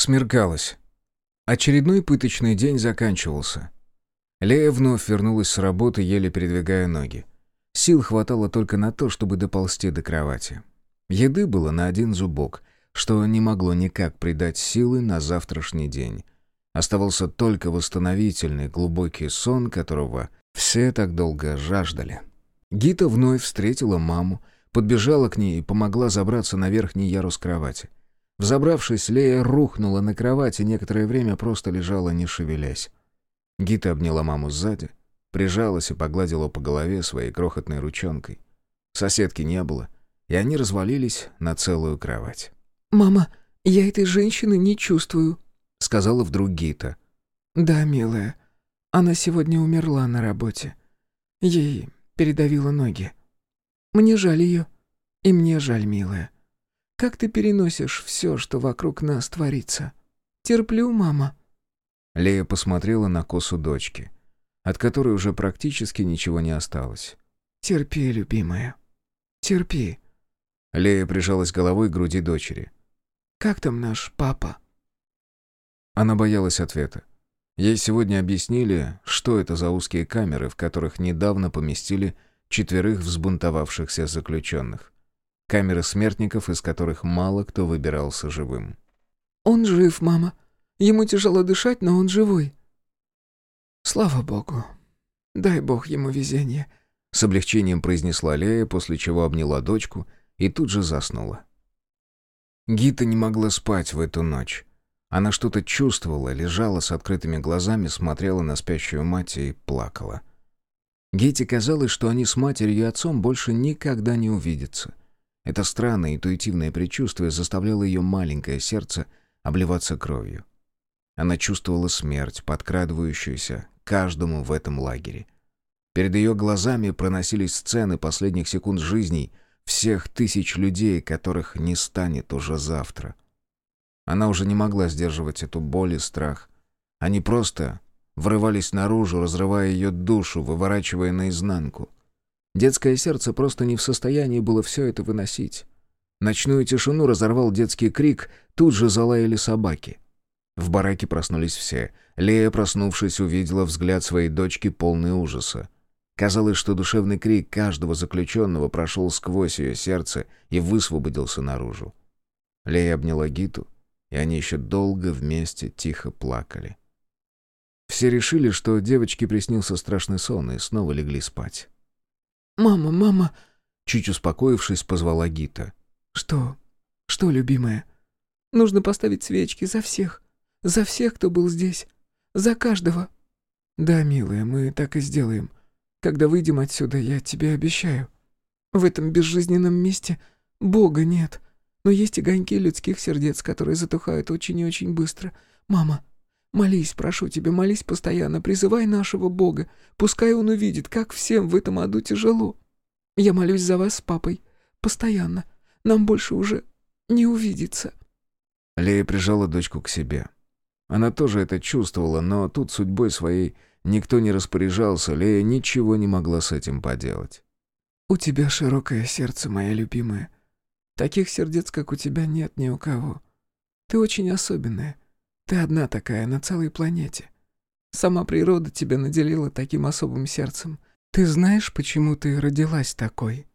Смеркалось. Очередной пыточный день заканчивался. Лея вновь вернулась с работы, еле передвигая ноги. Сил хватало только на то, чтобы доползти до кровати. Еды было на один зубок, что не могло никак придать силы на завтрашний день. Оставался только восстановительный глубокий сон, которого все так долго жаждали. Гита вновь встретила маму, подбежала к ней и помогла забраться на верхний ярус кровати. Взобравшись, Лея рухнула на кровать и некоторое время просто лежала, не шевелясь. Гита обняла маму сзади, прижалась и погладила по голове своей крохотной ручонкой. Соседки не было, и они развалились на целую кровать. «Мама, я этой женщины не чувствую», — сказала вдруг Гита. «Да, милая, она сегодня умерла на работе. Ей передавило ноги. Мне жаль ее, и мне жаль, милая. Как ты переносишь все, что вокруг нас творится? Терплю, мама». Лея посмотрела на косу дочки, от которой уже практически ничего не осталось. «Терпи, любимая. Терпи». Лея прижалась головой к груди дочери. «Как там наш папа?» Она боялась ответа. Ей сегодня объяснили, что это за узкие камеры, в которых недавно поместили четверых взбунтовавшихся заключенных. Камеры смертников, из которых мало кто выбирался живым. «Он жив, мама. Ему тяжело дышать, но он живой». «Слава богу. Дай бог ему везение», — с облегчением произнесла Лея, после чего обняла дочку и тут же заснула. Гита не могла спать в эту ночь. Она что-то чувствовала, лежала с открытыми глазами, смотрела на спящую мать и плакала. Гете казалось, что они с матерью и отцом больше никогда не увидятся. Это странное интуитивное предчувствие заставляло ее маленькое сердце обливаться кровью. Она чувствовала смерть, подкрадывающуюся каждому в этом лагере. Перед ее глазами проносились сцены последних секунд жизней всех тысяч людей, которых не станет уже завтра. Она уже не могла сдерживать эту боль и страх. Они просто врывались наружу, разрывая ее душу, выворачивая наизнанку. Детское сердце просто не в состоянии было все это выносить. Ночную тишину разорвал детский крик, тут же залаяли собаки. В бараке проснулись все. Лея, проснувшись, увидела взгляд своей дочки, полный ужаса. Казалось, что душевный крик каждого заключенного прошел сквозь ее сердце и высвободился наружу. Лея обняла Гиту, и они еще долго вместе тихо плакали. Все решили, что девочке приснился страшный сон, и снова легли спать. «Мама, мама!» Чуть успокоившись, позвала Гита. «Что? Что, любимая? Нужно поставить свечки за всех. За всех, кто был здесь. За каждого». «Да, милая, мы так и сделаем. Когда выйдем отсюда, я тебе обещаю. В этом безжизненном месте Бога нет. Но есть огоньки людских сердец, которые затухают очень и очень быстро. Мама, молись, прошу тебя, молись постоянно, призывай нашего Бога. Пускай Он увидит, как всем в этом аду тяжело. Я молюсь за вас с папой. Постоянно. Нам больше уже не увидеться». Лея прижала дочку к себе. Она тоже это чувствовала, но тут судьбой своей никто не распоряжался, Лея ничего не могла с этим поделать. «У тебя широкое сердце, моя любимая», Таких сердец, как у тебя, нет ни у кого. Ты очень особенная. Ты одна такая на целой планете. Сама природа тебя наделила таким особым сердцем. Ты знаешь, почему ты родилась такой?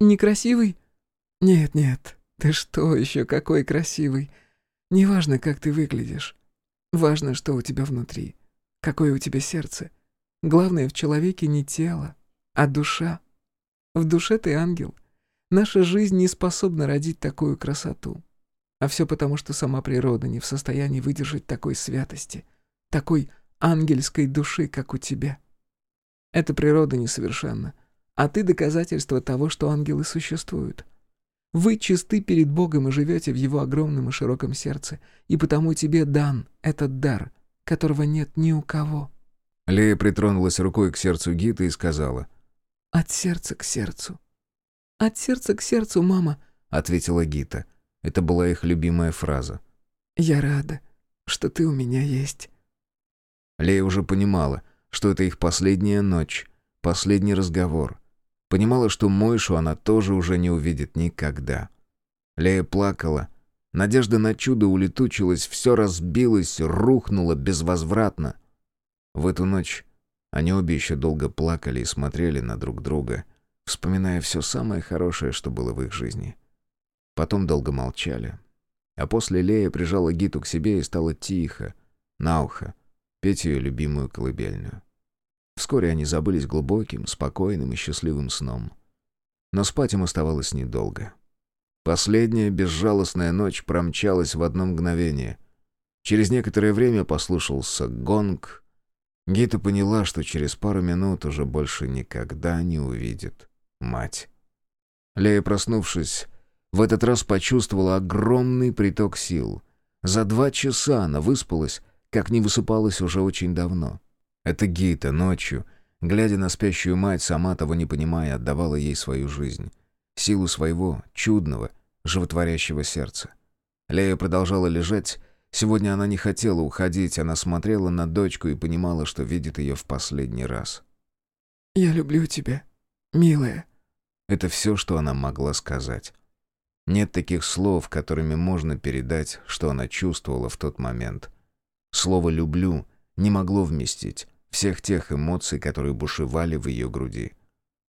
Некрасивый? Нет, нет. Ты что еще какой красивый? Неважно, как ты выглядишь. Важно, что у тебя внутри. Какое у тебя сердце. Главное в человеке не тело, а душа. В душе ты ангел — Наша жизнь не способна родить такую красоту. А все потому, что сама природа не в состоянии выдержать такой святости, такой ангельской души, как у тебя. Эта природа несовершенна, а ты доказательство того, что ангелы существуют. Вы чисты перед Богом и живете в Его огромном и широком сердце, и потому тебе дан этот дар, которого нет ни у кого». Лея притронулась рукой к сердцу Гиты и сказала. «От сердца к сердцу. «От сердца к сердцу, мама», — ответила Гита. Это была их любимая фраза. «Я рада, что ты у меня есть». Лея уже понимала, что это их последняя ночь, последний разговор. Понимала, что Мойшу она тоже уже не увидит никогда. Лея плакала, Надежда на чудо улетучилась, все разбилось, рухнуло безвозвратно. В эту ночь они обе еще долго плакали и смотрели на друг друга, вспоминая все самое хорошее, что было в их жизни. Потом долго молчали. А после Лея прижала Гиту к себе и стала тихо, на ухо, петь ее любимую колыбельную. Вскоре они забылись глубоким, спокойным и счастливым сном. Но спать им оставалось недолго. Последняя безжалостная ночь промчалась в одно мгновение. Через некоторое время послушался гонг. Гита поняла, что через пару минут уже больше никогда не увидит мать. Лея, проснувшись, в этот раз почувствовала огромный приток сил. За два часа она выспалась, как не высыпалась уже очень давно. Это Гита ночью, глядя на спящую мать, сама того не понимая, отдавала ей свою жизнь. Силу своего, чудного, животворящего сердца. Лея продолжала лежать. Сегодня она не хотела уходить, она смотрела на дочку и понимала, что видит ее в последний раз. «Я люблю тебя, милая». Это все, что она могла сказать. Нет таких слов, которыми можно передать, что она чувствовала в тот момент. Слово «люблю» не могло вместить всех тех эмоций, которые бушевали в ее груди.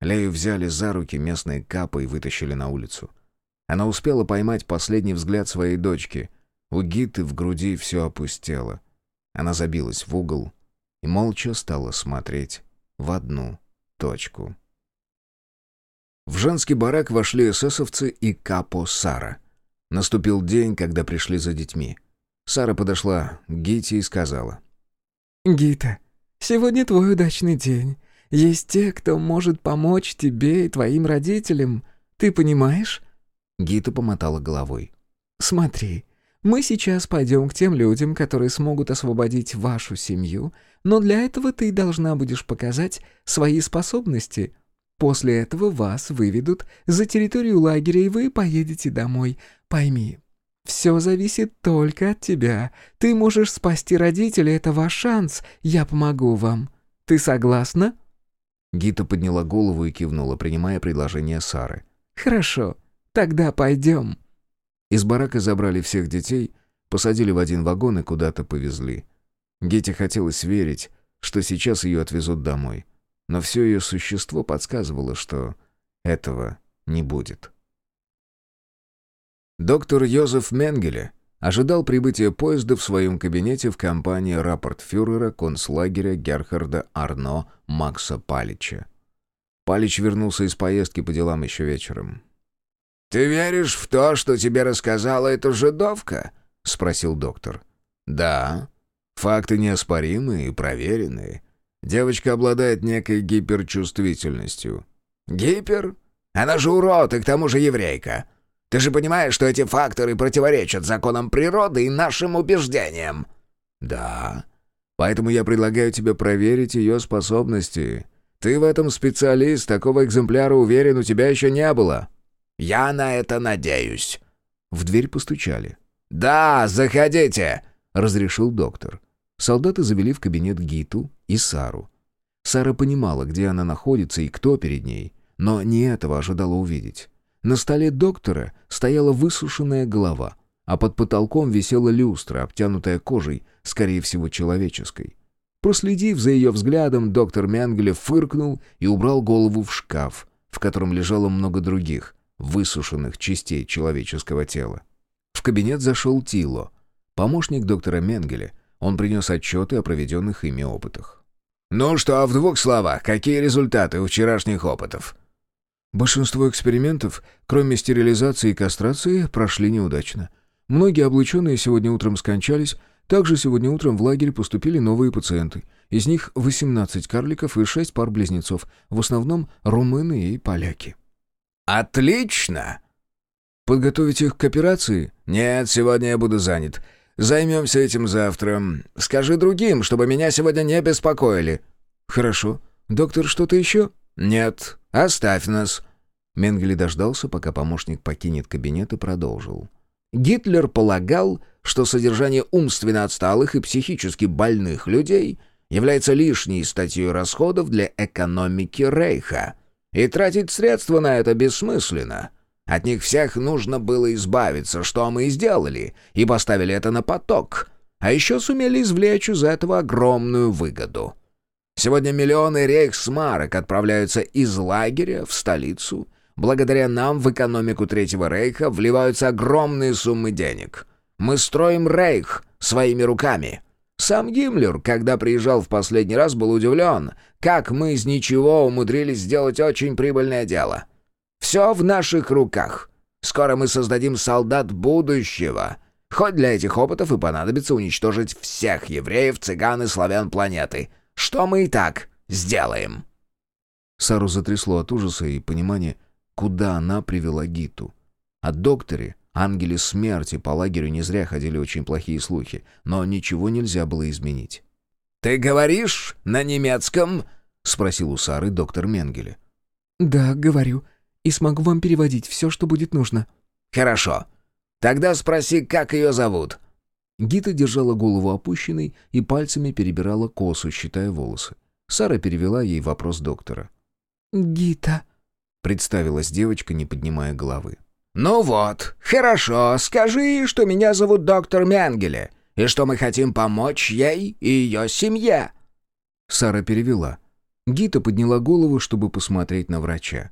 Лею взяли за руки местные капы и вытащили на улицу. Она успела поймать последний взгляд своей дочки. У Гиты в груди все опустело. Она забилась в угол и молча стала смотреть в одну точку. В женский барак вошли эсэсовцы и капо Сара. Наступил день, когда пришли за детьми. Сара подошла к Гите и сказала. «Гита, Сегодня твой удачный день. Есть те, кто может помочь тебе и твоим родителям. Ты понимаешь?» Гита помотала головой. «Смотри, мы сейчас пойдем к тем людям, которые смогут освободить вашу семью, но для этого ты должна будешь показать свои способности. После этого вас выведут за территорию лагеря, и вы поедете домой. Пойми, все зависит только от тебя. Ты можешь спасти родителей, это ваш шанс. Я помогу вам. Ты согласна?» Гита подняла голову и кивнула, принимая предложение Сары. «Хорошо, тогда пойдем». Из барака забрали всех детей, посадили в один вагон и куда-то повезли. Гите хотелось верить, что сейчас ее отвезут домой. Но все ее существо подсказывало, что этого не будет. Доктор Йозеф Менгеле ожидал прибытия поезда в своем кабинете в компании рапортфюрера концлагеря Герхарда Арно Макса Палича. Палич вернулся из поездки по делам еще вечером. «Ты веришь в то, что тебе рассказала эта жидовка?» — спросил доктор. «Да. Факты неоспоримые и проверенные. Девочка обладает некой гиперчувствительностью». «Гипер? Она же урод и к тому же еврейка. Ты же понимаешь, что эти факторы противоречат законам природы и нашим убеждениям?» «Да. Поэтому я предлагаю тебе проверить ее способности. Ты в этом специалист, такого экземпляра, уверен, у тебя еще не было». «Я на это надеюсь». В дверь постучали. «Да, заходите», — разрешил доктор. Солдаты завели в кабинет Гиту и Сару. Сара понимала, где она находится и кто перед ней, но не этого ожидала увидеть. На столе доктора стояла высушенная голова, а под потолком висела люстра, обтянутая кожей, скорее всего, человеческой. Проследив за ее взглядом, доктор Менгеле фыркнул и убрал голову в шкаф, в котором лежало много других, высушенных частей человеческого тела. В кабинет зашел Тило, помощник доктора Менгеле. Он принес отчеты о проведенных ими опытах. «Ну что, в двух словах, какие результаты у вчерашних опытов?» Большинство экспериментов, кроме стерилизации и кастрации, прошли неудачно. Многие облученные сегодня утром скончались, также сегодня утром в лагерь поступили новые пациенты. Из них 18 карликов и 6 пар близнецов, в основном румыны и поляки. «Отлично!» «Подготовить их к операции?» «Нет, сегодня я буду занят. Займемся этим завтра. Скажи другим, чтобы меня сегодня не беспокоили». «Хорошо. Доктор, что-то еще?» «Нет, оставь нас». Менгели дождался, пока помощник покинет кабинет и продолжил. Гитлер полагал, что содержание умственно отсталых и психически больных людей является лишней статьей расходов для экономики Рейха, и тратить средства на это бессмысленно. От них всех нужно было избавиться, что мы и сделали, и поставили это на поток. А еще сумели извлечь из этого огромную выгоду. Сегодня миллионы рейхсмарок отправляются из лагеря в столицу. Благодаря нам в экономику Третьего Рейха вливаются огромные суммы денег. Мы строим рейх своими руками. Сам Гиммлер, когда приезжал в последний раз, был удивлен, как мы из ничего умудрились сделать очень прибыльное дело. Все в наших руках. Скоро мы создадим солдат будущего. Хоть для этих опытов и понадобится уничтожить всех евреев, цыган и славян планеты. Что мы и так сделаем». Сару затрясло от ужаса и понимания, куда она привела Гиту. О докторе, ангеле смерти, по лагерю не зря ходили очень плохие слухи, но ничего нельзя было изменить. «Ты говоришь на немецком?» — спросил у Сары доктор Менгеле. «Да, говорю и смогу вам переводить все, что будет нужно». «Хорошо. Тогда спроси, как ее зовут». Гита держала голову опущенной и пальцами перебирала косу, считая волосы. Сара перевела ей вопрос доктора. «Гита», — представилась девочка, не поднимая головы. «Ну вот, хорошо, скажи, что меня зовут доктор Менгеле, и что мы хотим помочь ей и ее семье». Сара перевела. Гита подняла голову, чтобы посмотреть на врача.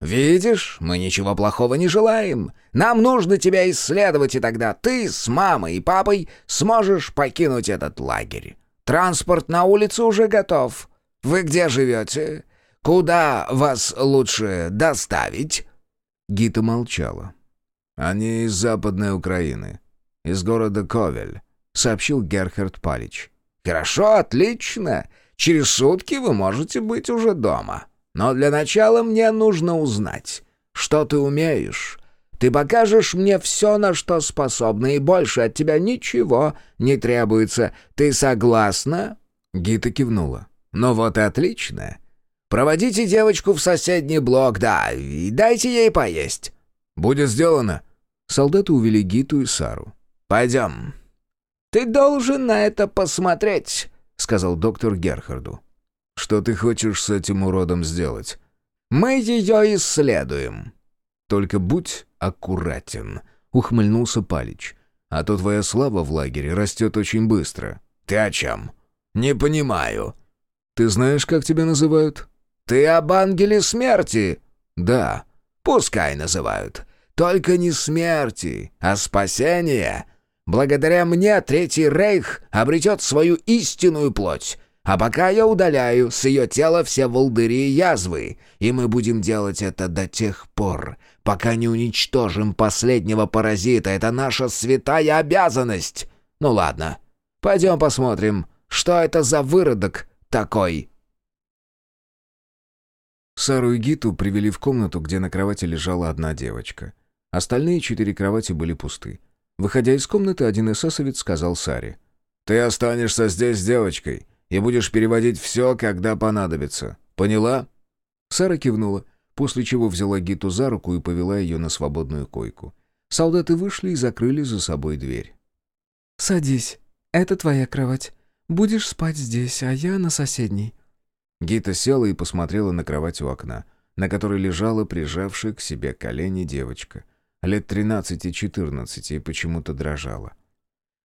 «Видишь, мы ничего плохого не желаем. Нам нужно тебя исследовать, и тогда ты с мамой и папой сможешь покинуть этот лагерь. Транспорт на улице уже готов. Вы где живете? Куда вас лучше доставить?» Гита молчала. «Они из Западной Украины, из города Ковель», — сообщил Герхард Палич. «Хорошо, отлично. Через сутки вы можете быть уже дома». Но для начала мне нужно узнать, что ты умеешь. Ты покажешь мне все, на что способна, и больше от тебя ничего не требуется. Ты согласна?» Гита кивнула. «Ну вот и отлично. Проводите девочку в соседний блок, да, и дайте ей поесть». «Будет сделано». Солдаты увели Гиту и Сару. «Пойдем». «Ты должен на это посмотреть», — сказал доктор Герхарду. Что ты хочешь с этим уродом сделать? Мы ее исследуем. Только будь аккуратен, ухмыльнулся Палич. А то твоя слава в лагере растет очень быстро. Ты о чем? Не понимаю. Ты знаешь, как тебя называют? Ты об ангеле смерти? Да. Пускай называют. Только не смерти, а спасения. Благодаря мне Третий Рейх обретет свою истинную плоть. А пока я удаляю с ее тела все волдыри и язвы, и мы будем делать это до тех пор, пока не уничтожим последнего паразита. Это наша святая обязанность. Ну ладно, пойдем посмотрим, что это за выродок такой». Сару и Гиту привели в комнату, где на кровати лежала одна девочка. Остальные четыре кровати были пусты. Выходя из комнаты, один эсэсовец сказал Саре. «Ты останешься здесь с девочкой и будешь переводить все, когда понадобится. Поняла?» Сара кивнула, после чего взяла Гиту за руку и повела ее на свободную койку. Солдаты вышли и закрыли за собой дверь. «Садись. Это твоя кровать. Будешь спать здесь, а я на соседней». Гита села и посмотрела на кровать у окна, на которой лежала прижавшая к себе колени девочка. Лет тринадцати-четырнадцати и почему-то дрожала.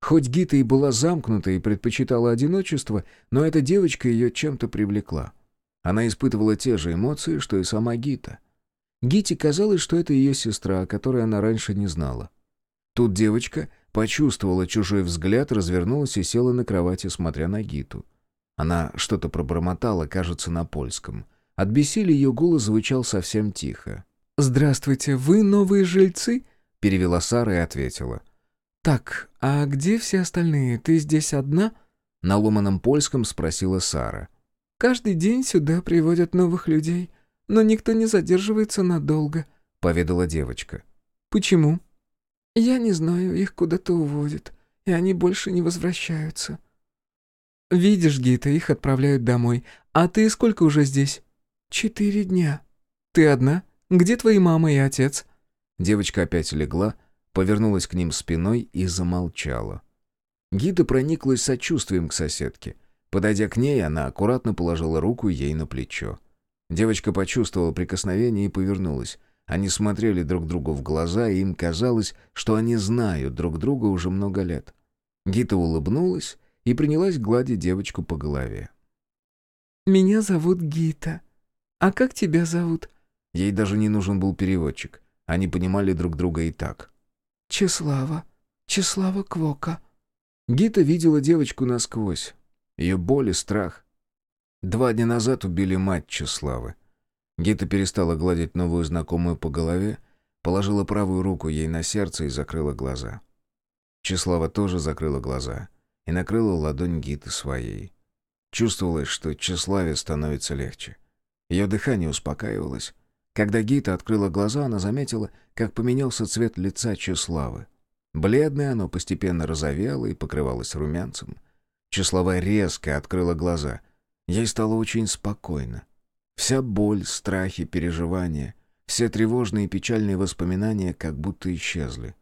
Хоть Гита и была замкнута и предпочитала одиночество, но эта девочка ее чем-то привлекла. Она испытывала те же эмоции, что и сама Гита. Гите казалось, что это ее сестра, которой она раньше не знала. Тут девочка почувствовала чужой взгляд, развернулась и села на кровати, смотря на Гиту. Она что-то пробормотала, кажется, на польском. От бессилия ее голос звучал совсем тихо. «Здравствуйте, вы новые жильцы?» — перевела Сара и ответила — «Так, а где все остальные? Ты здесь одна?» На ломаном польском спросила Сара. «Каждый день сюда приводят новых людей, но никто не задерживается надолго», — поведала девочка. «Почему?» «Я не знаю, их куда-то уводят, и они больше не возвращаются». «Видишь, Гита, их отправляют домой. А ты сколько уже здесь?» «Четыре дня». «Ты одна? Где твои мама и отец?» Девочка опять легла, повернулась к ним спиной и замолчала. Гида прониклась сочувствием к соседке. Подойдя к ней, она аккуратно положила руку ей на плечо. Девочка почувствовала прикосновение и повернулась. Они смотрели друг другу в глаза, и им казалось, что они знают друг друга уже много лет. Гита улыбнулась и принялась гладить девочку по голове. «Меня зовут Гита. А как тебя зовут?» Ей даже не нужен был переводчик. Они понимали друг друга и так. «Чеслава. Чеслава Квока». Гита видела девочку насквозь. Ее боль и страх. Два дня назад убили мать Чеславы. Гита перестала гладить новую знакомую по голове, положила правую руку ей на сердце и закрыла глаза. Чеслава тоже закрыла глаза и накрыла ладонь Гиты своей. Чувствовалось, что Чеславе становится легче. Ее дыхание успокаивалось. Когда Гита открыла глаза, она заметила, как поменялся цвет лица Чеславы. Бледное оно постепенно розовело и покрывалось румянцем. Чеслава резко открыла глаза. Ей стало очень спокойно. Вся боль, страхи, переживания, все тревожные и печальные воспоминания как будто исчезли.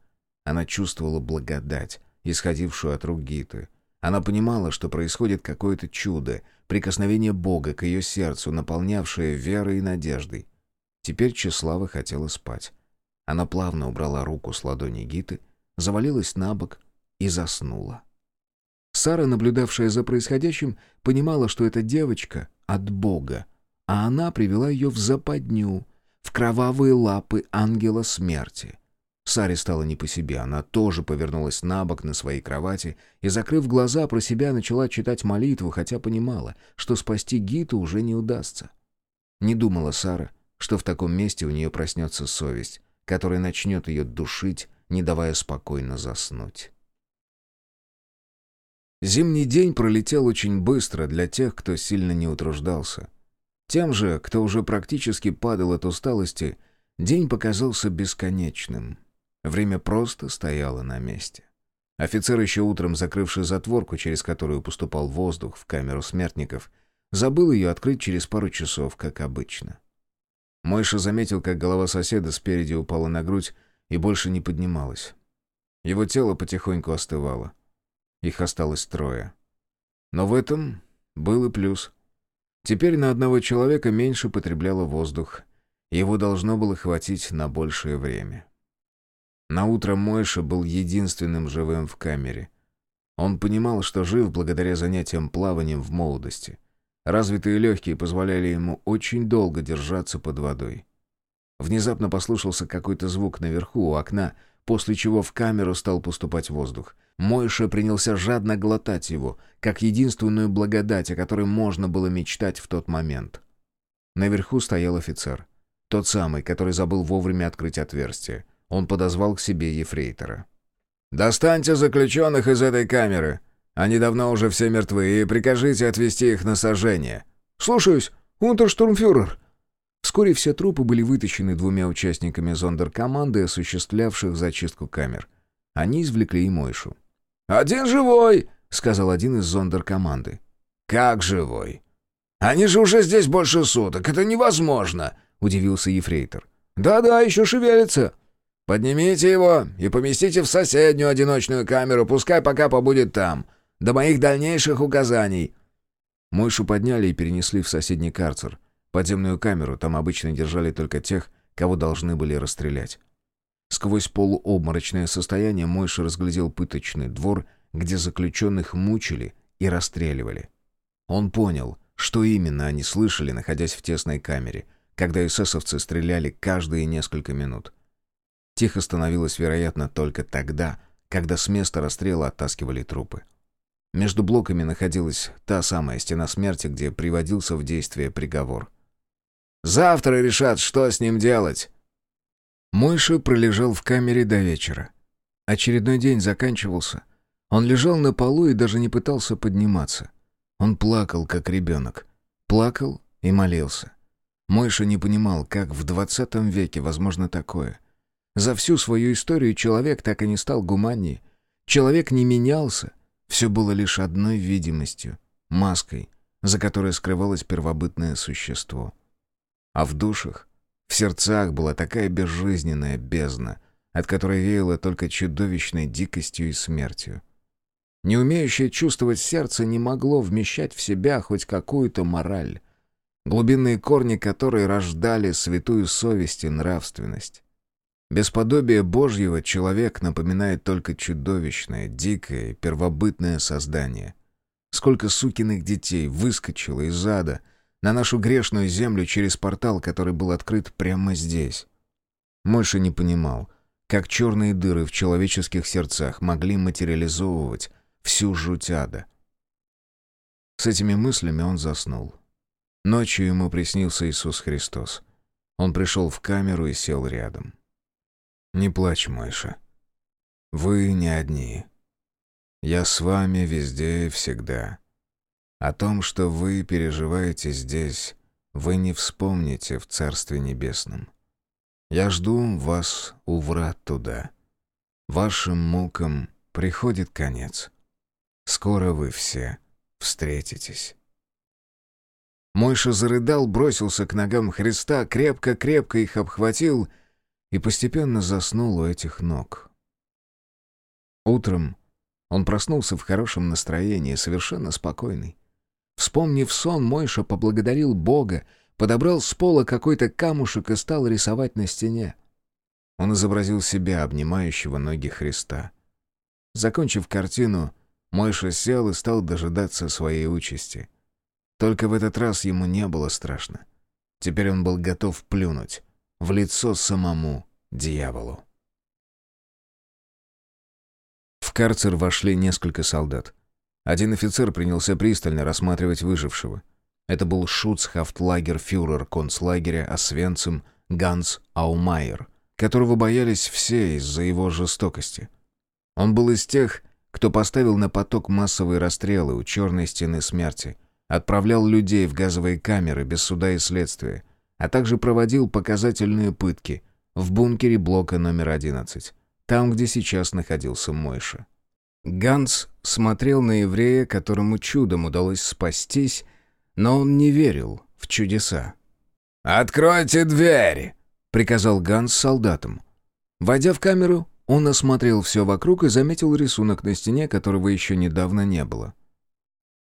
Она чувствовала благодать, исходившую от рук Гиты. Она понимала, что происходит какое-то чудо, прикосновение Бога к ее сердцу, наполнявшее верой и надеждой. Теперь Чеслава хотела спать. Она плавно убрала руку с ладони Гиты, завалилась на бок и заснула. Сара, наблюдавшая за происходящим, понимала, что эта девочка от Бога, а она привела ее в западню, в кровавые лапы ангела смерти. Саре стало не по себе, она тоже повернулась на бок на своей кровати и, закрыв глаза, про себя начала читать молитву, хотя понимала, что спасти Гиту уже не удастся. Не думала Сара, что в таком месте у нее проснется совесть, которая начнет ее душить, не давая спокойно заснуть. Зимний день пролетел очень быстро для тех, кто сильно не утруждался. Тем же, кто уже практически падал от усталости, день показался бесконечным. Время просто стояло на месте. Офицер, еще утром закрывший затворку, через которую поступал воздух в камеру смертников, забыл ее открыть через пару часов, как обычно. Мойша заметил, как голова соседа спереди упала на грудь и больше не поднималась. Его тело потихоньку остывало. Их осталось трое. Но в этом был и плюс. Теперь на одного человека меньше потребляло воздух. Его должно было хватить на большее время. На утро Мойша был единственным живым в камере. Он понимал, что жив благодаря занятиям плаванием в молодости. Развитые легкие позволяли ему очень долго держаться под водой. Внезапно послышался какой-то звук наверху у окна, после чего в камеру стал поступать воздух. Мойша принялся жадно глотать его, как единственную благодать, о которой можно было мечтать в тот момент. Наверху стоял офицер. Тот самый, который забыл вовремя открыть отверстие. Он подозвал к себе ефрейтора. «Достаньте заключенных из этой камеры. Они давно уже все мертвы, и прикажите отвезти их на сожжение». «Слушаюсь, унтерштурмфюрер». Вскоре все трупы были вытащены двумя участниками зондеркоманды, осуществлявших зачистку камер. Они извлекли и Мойшу. «Один живой!» — сказал один из зондеркоманды. «Как живой? Они же уже здесь больше суток, это невозможно!» — удивился ефрейтор. «Да-да, еще шевелится!» «Поднимите его и поместите в соседнюю одиночную камеру, пускай пока побудет там, до моих дальнейших указаний». Мойшу подняли и перенесли в соседний карцер. Подземную камеру там обычно держали только тех, кого должны были расстрелять. Сквозь полуобморочное состояние Мойша разглядел пыточный двор, где заключенных мучили и расстреливали. Он понял, что именно они слышали, находясь в тесной камере, когда эсэсовцы стреляли каждые несколько минут. Тихо становилось, вероятно, только тогда, когда с места расстрела оттаскивали трупы. Между блоками находилась та самая стена смерти, где приводился в действие приговор. «Завтра решат, что с ним делать!» Мойша пролежал в камере до вечера. Очередной день заканчивался. Он лежал на полу и даже не пытался подниматься. Он плакал, как ребенок. Плакал и молился. Мойша не понимал, как в двадцатом веке возможно такое — за всю свою историю человек так и не стал гуманнее. Человек не менялся. Все было лишь одной видимостью, маской, за которой скрывалось первобытное существо. А в душах, в сердцах была такая безжизненная бездна, от которой веяло только чудовищной дикостью и смертью. Не умеющее чувствовать сердце не могло вмещать в себя хоть какую-то мораль. глубинные корни которой рождали святую совесть и нравственность. Бесподобие Божьего человек напоминает только чудовищное, дикое, первобытное создание. Сколько сукиных детей выскочило из ада на нашу грешную землю через портал, который был открыт прямо здесь. Мойша не понимал, как черные дыры в человеческих сердцах могли материализовывать всю жуть ада. С этими мыслями он заснул. Ночью ему приснился Иисус Христос. Он пришел в камеру и сел рядом. «Не плачь, Мойша. Вы не одни. Я с вами везде и всегда. О том, что вы переживаете здесь, вы не вспомните в Царстве Небесном. Я жду вас у врат туда. Вашим мукам приходит конец. Скоро вы все встретитесь». Мойша зарыдал, бросился к ногам Христа, крепко-крепко их обхватил — и постепенно заснул у этих ног. Утром он проснулся в хорошем настроении, совершенно спокойный. Вспомнив сон, Мойша поблагодарил Бога, подобрал с пола какой-то камушек и стал рисовать на стене. Он изобразил себя, обнимающего ноги Христа. Закончив картину, Мойша сел и стал дожидаться своей участи. Только в этот раз ему не было страшно. Теперь он был готов плюнуть в лицо самому дьяволу. В карцер вошли несколько солдат. Один офицер принялся пристально рассматривать выжившего. Это был шуцхафтлагерфюрер концлагеря Освенцим Ганс Аумайер, которого боялись все из-за его жестокости. Он был из тех, кто поставил на поток массовые расстрелы у черной стены смерти, отправлял людей в газовые камеры без суда и следствия, а также проводил показательные пытки в бункере блока номер 11, там, где сейчас находился Мойша. Ганс смотрел на еврея, которому чудом удалось спастись, но он не верил в чудеса. «Откройте дверь!» — приказал Ганс солдатам. Войдя в камеру, он осмотрел все вокруг и заметил рисунок на стене, которого еще недавно не было.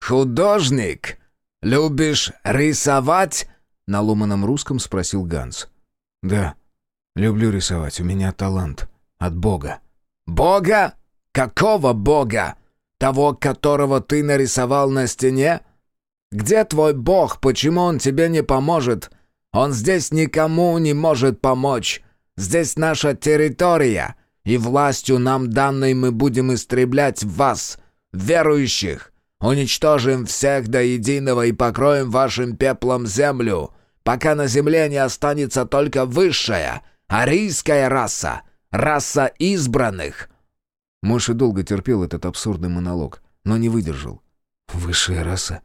«Художник! Любишь рисовать?» На ломаном русском спросил Ганс. «Да, люблю рисовать, у меня талант. От Бога». «Бога? Какого Бога? Того, которого ты нарисовал на стене? Где твой Бог? Почему он тебе не поможет? Он здесь никому не может помочь. Здесь наша территория, и властью нам данной мы будем истреблять вас, верующих. Уничтожим всех до единого и покроем вашим пеплом землю пока на земле не останется только высшая, арийская раса, раса избранных». Моша долго терпел этот абсурдный монолог, но не выдержал. «Высшая раса?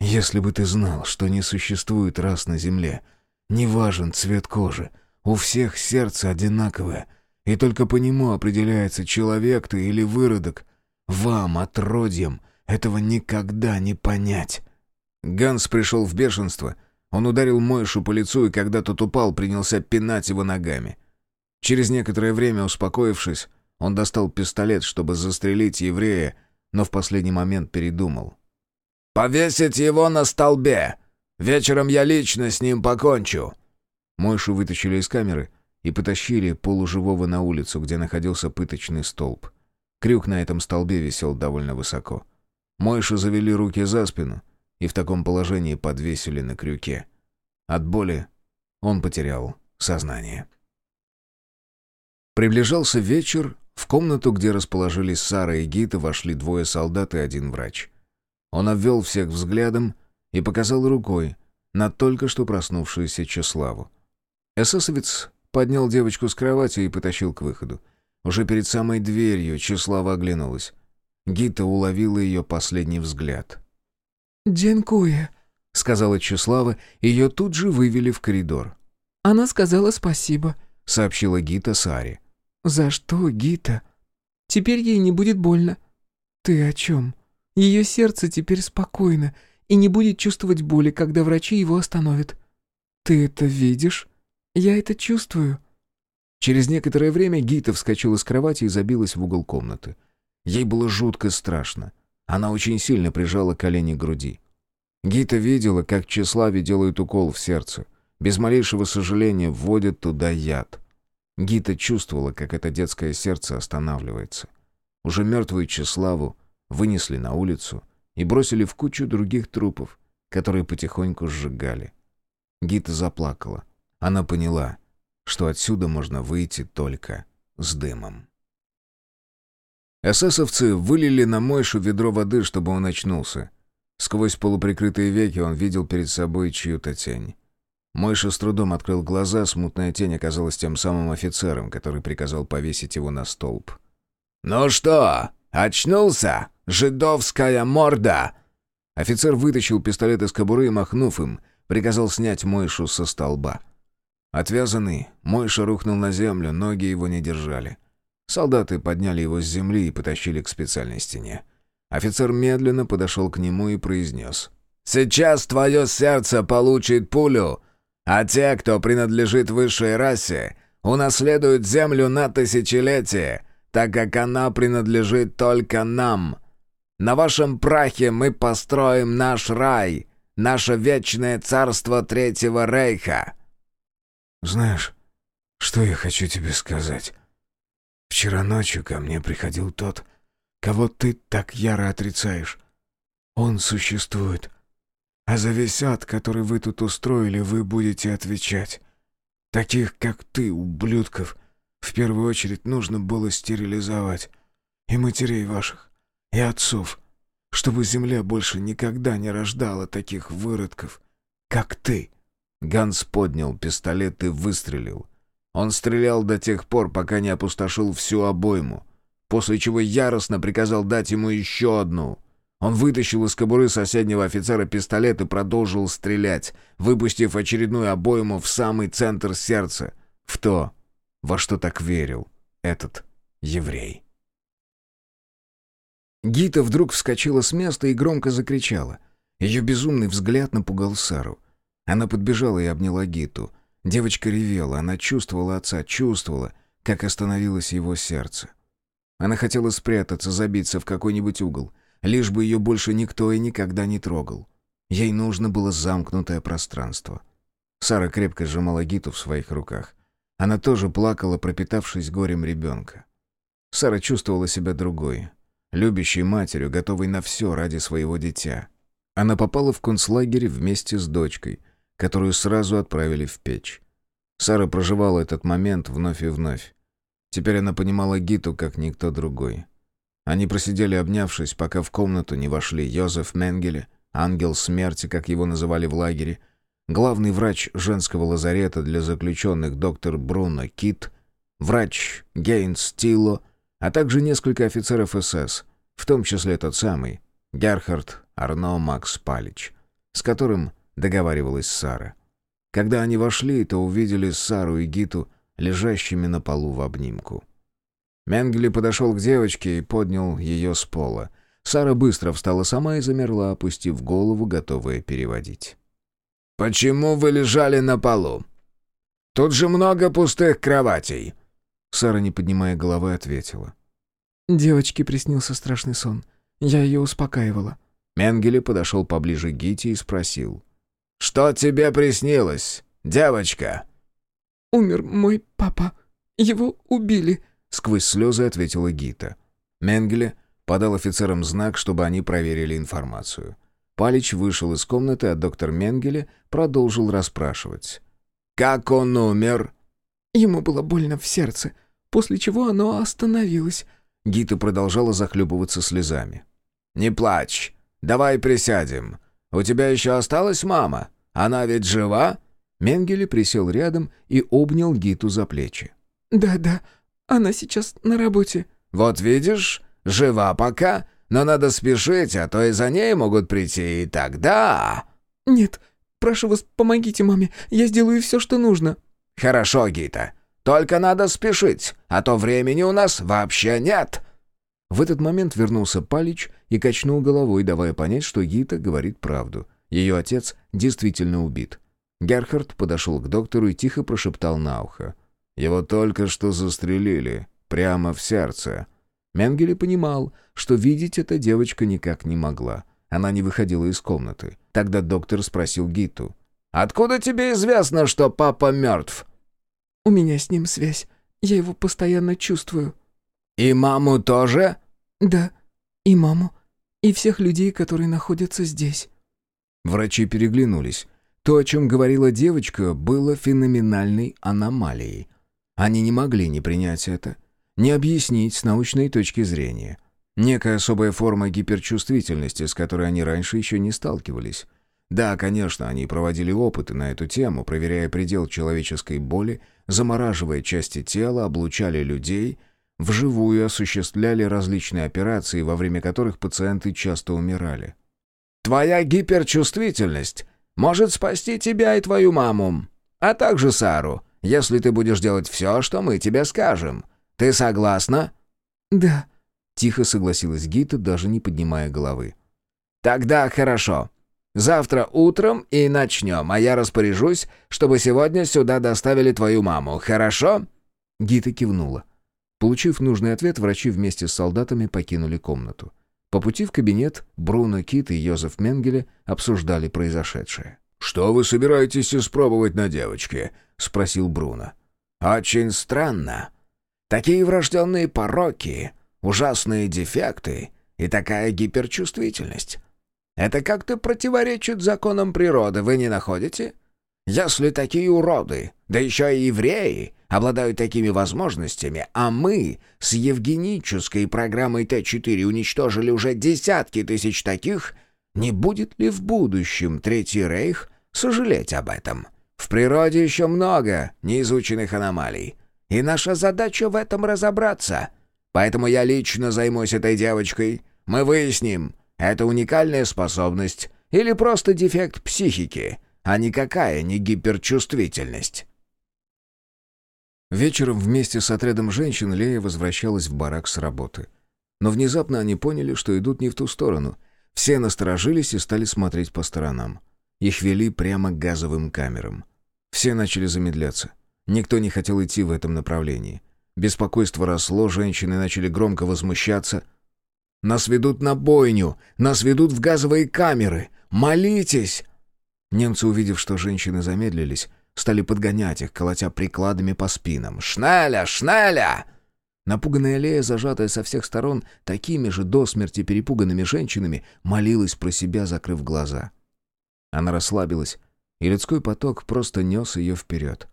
Если бы ты знал, что не существует рас на земле, не важен цвет кожи, у всех сердце одинаковое, и только по нему определяется, человек ты или выродок. Вам, отродьям, этого никогда не понять». Ганс пришел в бешенство — он ударил Мойшу по лицу и, когда тот упал, принялся пинать его ногами. Через некоторое время, успокоившись, он достал пистолет, чтобы застрелить еврея, но в последний момент передумал. «Повесить его на столбе! Вечером я лично с ним покончу!» Мойшу вытащили из камеры и потащили полуживого на улицу, где находился пыточный столб. Крюк на этом столбе висел довольно высоко. Мойшу завели руки за спину — и в таком положении подвесили на крюке. От боли он потерял сознание. Приближался вечер, в комнату, где расположились Сара и Гита, вошли двое солдат и один врач. Он обвел всех взглядом и показал рукой на только что проснувшуюся Чеславу. Эсэсовец поднял девочку с кровати и потащил к выходу. Уже перед самой дверью Чеслава оглянулась. Гита уловила ее последний взгляд. «Дянкуя», — сказала Числава, ее тут же вывели в коридор. «Она сказала спасибо», — сообщила Гита Саре. «За что, Гита? Теперь ей не будет больно». «Ты о чем? Ее сердце теперь спокойно и не будет чувствовать боли, когда врачи его остановят. Ты это видишь? Я это чувствую». Через некоторое время Гита вскочила с кровати и забилась в угол комнаты. Ей было жутко страшно. Она очень сильно прижала колени к груди. Гита видела, как тщеславе делают укол в сердце. Без малейшего сожаления вводят туда яд. Гита чувствовала, как это детское сердце останавливается. Уже мертвую тщеславу вынесли на улицу и бросили в кучу других трупов, которые потихоньку сжигали. Гита заплакала. Она поняла, что отсюда можно выйти только с дымом. Эсэсовцы вылили на Мойшу ведро воды, чтобы он очнулся. Сквозь полуприкрытые веки он видел перед собой чью-то тень. Мойша с трудом открыл глаза, смутная тень оказалась тем самым офицером, который приказал повесить его на столб. «Ну что, очнулся? Жидовская морда!» Офицер вытащил пистолет из кобуры и, махнув им, приказал снять Мойшу со столба. Отвязанный, Мойша рухнул на землю, ноги его не держали. Солдаты подняли его с земли и потащили к специальной стене. Офицер медленно подошел к нему и произнес. «Сейчас твое сердце получит пулю, а те, кто принадлежит высшей расе, унаследуют землю на тысячелетие, так как она принадлежит только нам. На вашем прахе мы построим наш рай, наше вечное царство Третьего Рейха». «Знаешь, что я хочу тебе сказать? Вчера ночью ко мне приходил тот, кого ты так яро отрицаешь. Он существует. А за весь ад, который вы тут устроили, вы будете отвечать. Таких, как ты, ублюдков, в первую очередь нужно было стерилизовать. И матерей ваших, и отцов, чтобы земля больше никогда не рождала таких выродков, как ты». Ганс поднял пистолет и выстрелил. Он стрелял до тех пор, пока не опустошил всю обойму, после чего яростно приказал дать ему еще одну — он вытащил из кобуры соседнего офицера пистолет и продолжил стрелять, выпустив очередную обойму в самый центр сердца, в то, во что так верил этот еврей. Гита вдруг вскочила с места и громко закричала. Ее безумный взгляд напугал Сару. Она подбежала и обняла Гиту. Девочка ревела, она чувствовала отца, чувствовала, как остановилось его сердце. Она хотела спрятаться, забиться в какой-нибудь угол — лишь бы ее больше никто и никогда не трогал. Ей нужно было замкнутое пространство. Сара крепко сжимала Гиту в своих руках. Она тоже плакала, пропитавшись горем ребенка. Сара чувствовала себя другой, любящей матерью, готовой на все ради своего дитя. Она попала в концлагерь вместе с дочкой, которую сразу отправили в печь. Сара проживала этот момент вновь и вновь. Теперь она понимала Гиту, как никто другой. Они просидели обнявшись, пока в комнату не вошли Йозеф Менгеле, ангел смерти, как его называли в лагере, главный врач женского лазарета для заключенных доктор Бруно Кит, врач Гейнс Тилло, а также несколько офицеров СС, в том числе тот самый Герхард Арно Макс Палич, с которым договаривалась Сара. Когда они вошли, то увидели Сару и Гиту лежащими на полу в обнимку. Менгли подошел к девочке и поднял ее с пола. Сара быстро встала сама и замерла, опустив голову, готовая переводить. «Почему вы лежали на полу? Тут же много пустых кроватей!» Сара, не поднимая головы, ответила. «Девочке приснился страшный сон. Я ее успокаивала». Менгеле подошел поближе к Гите и спросил. «Что тебе приснилось, девочка?» «Умер мой папа. Его убили», сквозь слезы ответила Гита. Менгеле подал офицерам знак, чтобы они проверили информацию. Палич вышел из комнаты, а доктор Менгеле продолжил расспрашивать. «Как он умер?» Ему было больно в сердце, после чего оно остановилось. Гита продолжала захлебываться слезами. «Не плачь. Давай присядем. У тебя еще осталась мама? Она ведь жива?» Менгеле присел рядом и обнял Гиту за плечи. «Да-да, она сейчас на работе». «Вот видишь, жива пока, но надо спешить, а то и за ней могут прийти, и тогда...» «Нет, прошу вас, помогите маме, я сделаю все, что нужно». «Хорошо, Гита, только надо спешить, а то времени у нас вообще нет». В этот момент вернулся Палич и качнул головой, давая понять, что Гита говорит правду. Ее отец действительно убит. Герхард подошел к доктору и тихо прошептал на ухо. Его только что застрелили, прямо в сердце. Менгеле понимал, что видеть эта девочка никак не могла. Она не выходила из комнаты. Тогда доктор спросил Гиту. «Откуда тебе известно, что папа мертв?» «У меня с ним связь. Я его постоянно чувствую». «И маму тоже?» «Да, и маму, и всех людей, которые находятся здесь». Врачи переглянулись. То, о чем говорила девочка, было феноменальной аномалией. Они не могли не принять это, не объяснить с научной точки зрения. Некая особая форма гиперчувствительности, с которой они раньше еще не сталкивались. Да, конечно, они проводили опыты на эту тему, проверяя предел человеческой боли, замораживая части тела, облучали людей, вживую осуществляли различные операции, во время которых пациенты часто умирали. «Твоя гиперчувствительность может спасти тебя и твою маму, а также Сару, если ты будешь делать все, что мы тебе скажем. Ты согласна?» «Да», — тихо согласилась Гита, даже не поднимая головы. «Тогда хорошо. Завтра утром и начнем, а я распоряжусь, чтобы сегодня сюда доставили твою маму, хорошо?» Гита кивнула. Получив нужный ответ, врачи вместе с солдатами покинули комнату. По пути в кабинет Бруно Кит и Йозеф Менгеле обсуждали произошедшее. «Что вы собираетесь испробовать на девочке?» — спросил Бруно. «Очень странно. Такие врожденные пороки, ужасные дефекты и такая гиперчувствительность. Это как-то противоречит законам природы, вы не находите? Если такие уроды, да еще и евреи, обладают такими возможностями, а мы с евгенической программой Т-4 уничтожили уже десятки тысяч таких, не будет ли в будущем Третий Рейх сожалеть об этом? В природе еще много неизученных аномалий, и наша задача в этом разобраться. Поэтому я лично займусь этой девочкой. Мы выясним, это уникальная способность или просто дефект психики, а никакая не гиперчувствительность. Вечером вместе с отрядом женщин Лея возвращалась в барак с работы. Но внезапно они поняли, что идут не в ту сторону. Все насторожились и стали смотреть по сторонам. Их вели прямо к газовым камерам. Все начали замедляться. Никто не хотел идти в этом направлении. Беспокойство росло, женщины начали громко возмущаться. «Нас ведут на бойню! Нас ведут в газовые камеры! Молитесь!» Немцы, увидев, что женщины замедлились, стали подгонять их, колотя прикладами по спинам. «Шнеля! Шнеля!» Напуганная Лея, зажатая со всех сторон такими же до смерти перепуганными женщинами, молилась про себя, закрыв глаза. Она расслабилась, и людской поток просто нес ее вперед.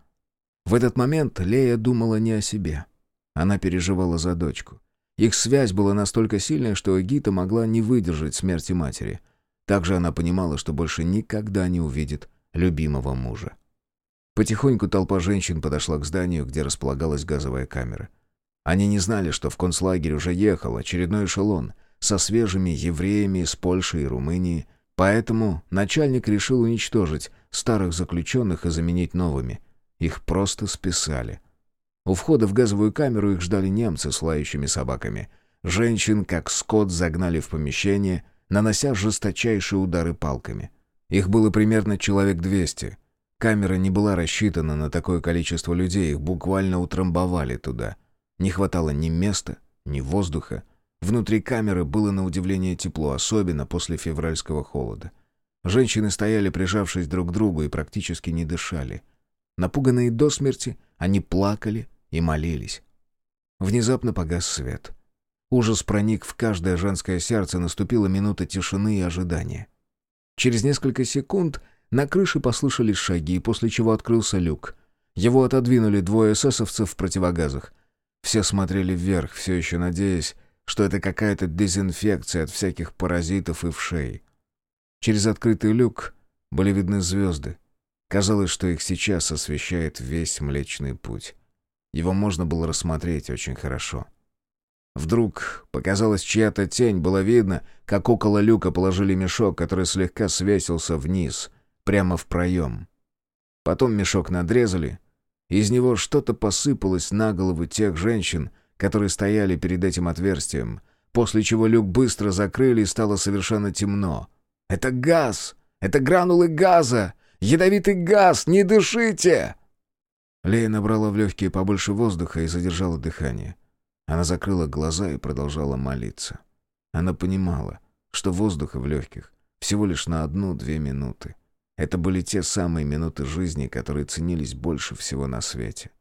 В этот момент Лея думала не о себе. Она переживала за дочку. Их связь была настолько сильной, что Гита могла не выдержать смерти матери. Также она понимала, что больше никогда не увидит любимого мужа. Потихоньку толпа женщин подошла к зданию, где располагалась газовая камера. Они не знали, что в концлагерь уже ехал очередной эшелон со свежими евреями из Польши и Румынии, поэтому начальник решил уничтожить старых заключенных и заменить новыми. Их просто списали. У входа в газовую камеру их ждали немцы с лающими собаками. Женщин, как скот, загнали в помещение, нанося жесточайшие удары палками. Их было примерно человек двести — Камера не была рассчитана на такое количество людей, их буквально утрамбовали туда. Не хватало ни места, ни воздуха. Внутри камеры было на удивление тепло, особенно после февральского холода. Женщины стояли, прижавшись друг к другу, и практически не дышали. Напуганные до смерти, они плакали и молились. Внезапно погас свет. Ужас проник в каждое женское сердце, наступила минута тишины и ожидания. Через несколько секунд на крыше послышались шаги, после чего открылся люк. Его отодвинули двое эсэсовцев в противогазах. Все смотрели вверх, все еще надеясь, что это какая-то дезинфекция от всяких паразитов и вшей. Через открытый люк были видны звезды. Казалось, что их сейчас освещает весь Млечный Путь. Его можно было рассмотреть очень хорошо. Вдруг показалась чья-то тень, было видно, как около люка положили мешок, который слегка свесился вниз — прямо в проем. Потом мешок надрезали, из него что-то посыпалось на головы тех женщин, которые стояли перед этим отверстием, после чего люк быстро закрыли и стало совершенно темно. «Это газ! Это гранулы газа! Ядовитый газ! Не дышите!» Лея набрала в легкие побольше воздуха и задержала дыхание. Она закрыла глаза и продолжала молиться. Она понимала, что воздуха в легких Всего лишь на одну-две минуты. Это были те самые минуты жизни, которые ценились больше всего на свете.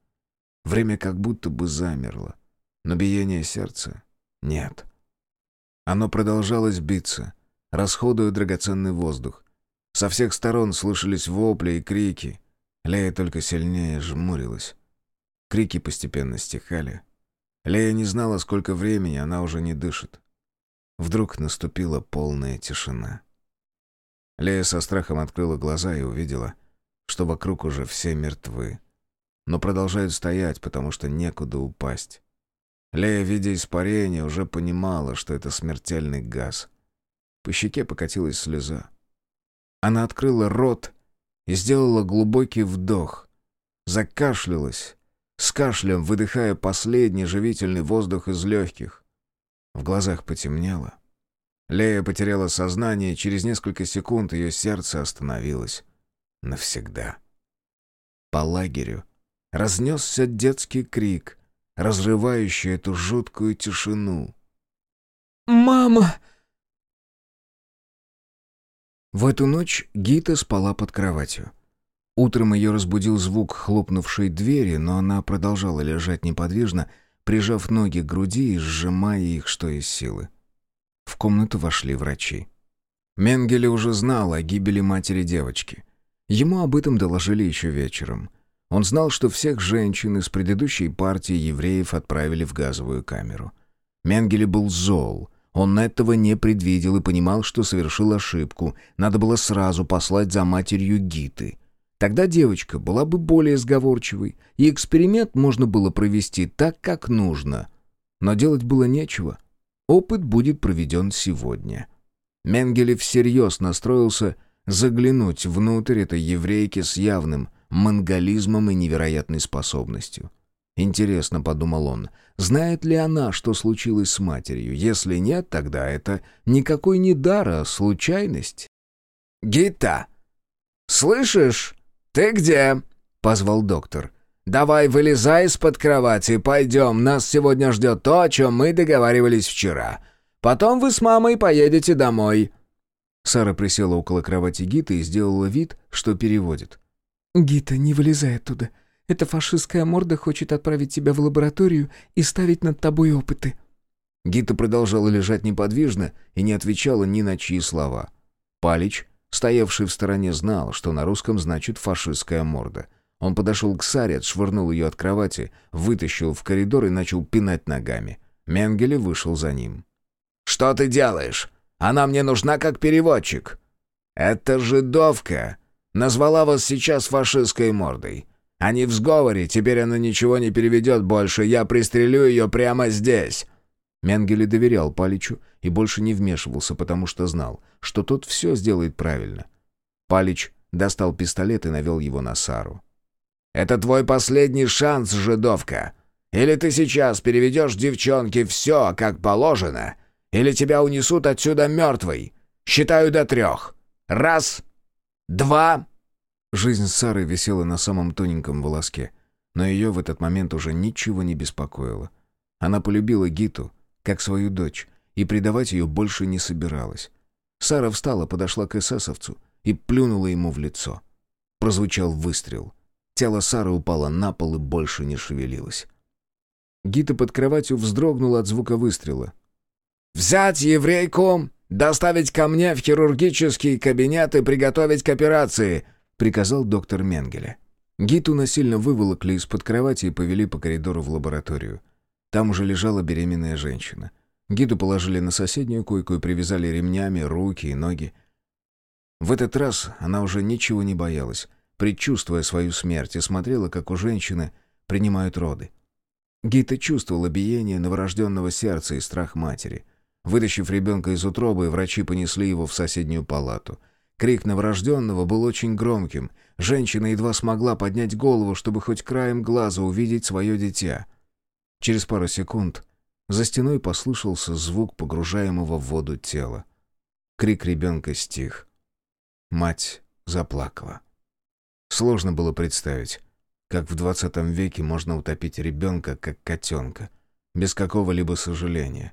Время как будто бы замерло, но биение сердца — нет. Оно продолжалось биться, расходуя драгоценный воздух. Со всех сторон слышались вопли и крики. Лея только сильнее жмурилась. Крики постепенно стихали. Лея не знала, сколько времени она уже не дышит. Вдруг наступила полная тишина. Лея со страхом открыла глаза и увидела, что вокруг уже все мертвы. Но продолжают стоять, потому что некуда упасть. Лея, видя испарение, уже понимала, что это смертельный газ. По щеке покатилась слеза. Она открыла рот и сделала глубокий вдох. Закашлялась, с кашлем выдыхая последний живительный воздух из легких. В глазах потемнело. Лея потеряла сознание, через несколько секунд ее сердце остановилось. Навсегда. По лагерю разнесся детский крик, разрывающий эту жуткую тишину. «Мама!» В эту ночь Гита спала под кроватью. Утром ее разбудил звук хлопнувшей двери, но она продолжала лежать неподвижно, прижав ноги к груди и сжимая их, что из силы. В комнату вошли врачи. Менгеле уже знал о гибели матери девочки. Ему об этом доложили еще вечером. Он знал, что всех женщин из предыдущей партии евреев отправили в газовую камеру. Менгеле был зол. Он этого не предвидел и понимал, что совершил ошибку. Надо было сразу послать за матерью Гиты. Тогда девочка была бы более сговорчивой, и эксперимент можно было провести так, как нужно. Но делать было нечего. Опыт будет проведен сегодня. Менгеле всерьез настроился заглянуть внутрь этой еврейки с явным монголизмом и невероятной способностью. Интересно, подумал он, знает ли она, что случилось с матерью? Если нет, тогда это никакой не дар, а случайность. «Гита! Слышишь? Ты где?» — позвал доктор. «Давай вылезай из-под кровати, пойдем, нас сегодня ждет то, о чем мы договаривались вчера. Потом вы с мамой поедете домой». Сара присела около кровати Гиты и сделала вид, что переводит. «Гита, не вылезай оттуда. Эта фашистская морда хочет отправить тебя в лабораторию и ставить над тобой опыты». Гита продолжала лежать неподвижно и не отвечала ни на чьи слова. Палич, стоявший в стороне, знал, что на русском значит «фашистская морда». Он подошел к Саре, отшвырнул ее от кровати, вытащил в коридор и начал пинать ногами. Менгеле вышел за ним. «Что ты делаешь? Она мне нужна как переводчик». «Это жидовка. Назвала вас сейчас фашистской мордой. Они в сговоре, теперь она ничего не переведет больше, я пристрелю ее прямо здесь». Менгеле доверял Паличу и больше не вмешивался, потому что знал, что тот все сделает правильно. Палич достал пистолет и навел его на Сару. Это твой последний шанс, жидовка. Или ты сейчас переведешь девчонке все, как положено, или тебя унесут отсюда мертвой. Считаю до трех. Раз, два...» Жизнь Сары висела на самом тоненьком волоске, но ее в этот момент уже ничего не беспокоило. Она полюбила Гиту, как свою дочь, и предавать ее больше не собиралась. Сара встала, подошла к эсэсовцу и плюнула ему в лицо. Прозвучал выстрел — Тело Сары упало на пол и больше не шевелилось. Гита под кроватью вздрогнула от звука выстрела. «Взять еврейку, доставить ко мне в хирургический кабинет и приготовить к операции», — приказал доктор Менгеле. Гиту насильно выволокли из-под кровати и повели по коридору в лабораторию. Там уже лежала беременная женщина. Гиту положили на соседнюю койку и привязали ремнями руки и ноги. В этот раз она уже ничего не боялась предчувствуя свою смерть, и смотрела, как у женщины принимают роды. Гита чувствовала биение новорожденного сердца и страх матери. Вытащив ребенка из утробы, врачи понесли его в соседнюю палату. Крик новорожденного был очень громким. Женщина едва смогла поднять голову, чтобы хоть краем глаза увидеть свое дитя. Через пару секунд за стеной послышался звук погружаемого в воду тела. Крик ребенка стих. Мать заплакала. Сложно было представить, как в 20 веке можно утопить ребенка, как котенка, без какого-либо сожаления.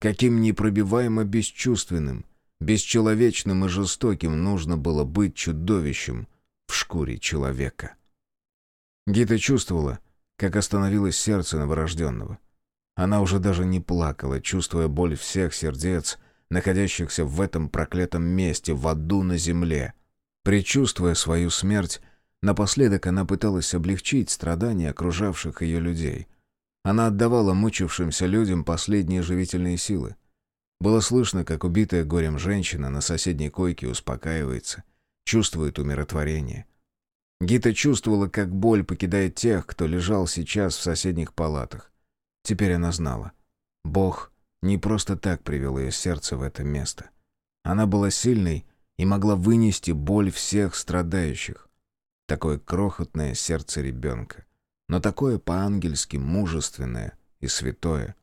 Каким непробиваемо бесчувственным, Бесчеловечным и жестоким нужно было быть чудовищем в шкуре человека. Гита чувствовала, как остановилось сердце новорожденного. Она уже даже не плакала, чувствуя боль всех сердец, находящихся в этом проклятом месте, в аду на земле. Причувствуя свою смерть, напоследок она пыталась облегчить страдания окружавших ее людей. Она отдавала мучившимся людям последние живительные силы. Было слышно, как убитая горем женщина на соседней койке успокаивается, чувствует умиротворение. Гита чувствовала, как боль покидает тех, кто лежал сейчас в соседних палатах. Теперь она знала. Бог не просто так привел ее сердце в это место. Она была сильной и могла вынести боль всех страдающих. Такое крохотное сердце ребенка, но такое по-ангельски мужественное и святое.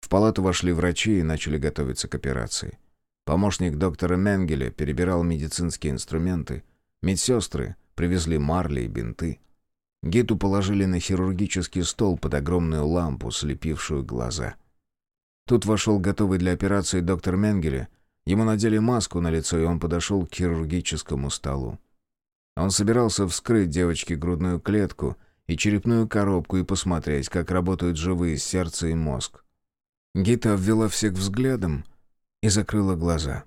В палату вошли врачи и начали готовиться к операции. Помощник доктора Менгеля перебирал медицинские инструменты. Медсестры привезли марли и бинты. Гиту положили на хирургический стол под огромную лампу, слепившую глаза. Тут вошел готовый для операции доктор Менгеле. Ему надели маску на лицо, и он подошел к хирургическому столу. Он собирался вскрыть девочке грудную клетку и черепную коробку и посмотреть, как работают живые сердце и мозг. Гита обвела всех взглядом и закрыла глаза.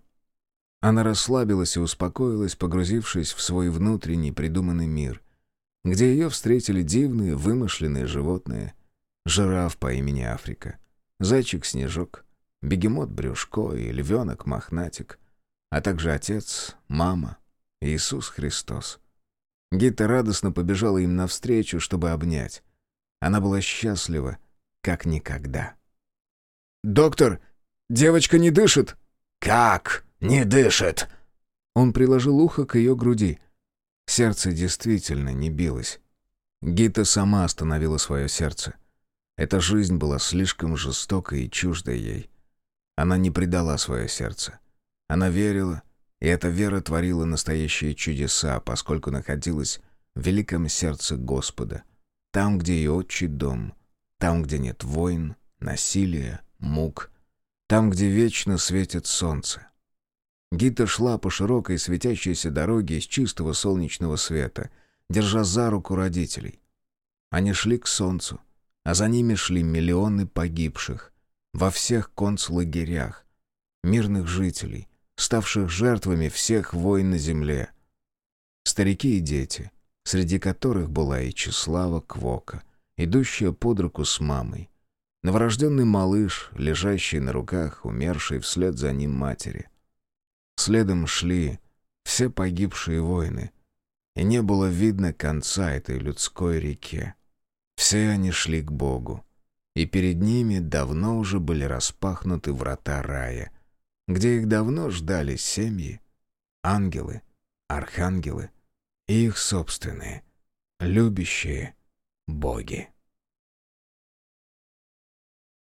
Она расслабилась и успокоилась, погрузившись в свой внутренний придуманный мир, где ее встретили дивные вымышленные животные. Жираф по имени Африка, зайчик-снежок, бегемот-брюшко и львенок-мохнатик, а также отец, мама, Иисус Христос. Гита радостно побежала им навстречу, чтобы обнять. Она была счастлива, как никогда. «Доктор, девочка не дышит!» «Как?» «Не дышит!» Он приложил ухо к ее груди. Сердце действительно не билось. Гита сама остановила свое сердце. Эта жизнь была слишком жестокой и чуждой ей. Она не предала свое сердце. Она верила, и эта вера творила настоящие чудеса, поскольку находилась в великом сердце Господа, там, где ее отчий дом, там, где нет войн, насилия, мук, там, где вечно светит солнце. Гита шла по широкой светящейся дороге из чистого солнечного света, держа за руку родителей. Они шли к солнцу, а за ними шли миллионы погибших во всех концлагерях, мирных жителей, ставших жертвами всех войн на земле. Старики и дети, среди которых была и Числава Квока, идущая под руку с мамой, новорожденный малыш, лежащий на руках, умерший вслед за ним матери. Следом шли все погибшие воины, и не было видно конца этой людской реке. Все они шли к Богу, и перед ними давно уже были распахнуты врата рая, где их давно ждали семьи, ангелы, архангелы и их собственные, любящие боги.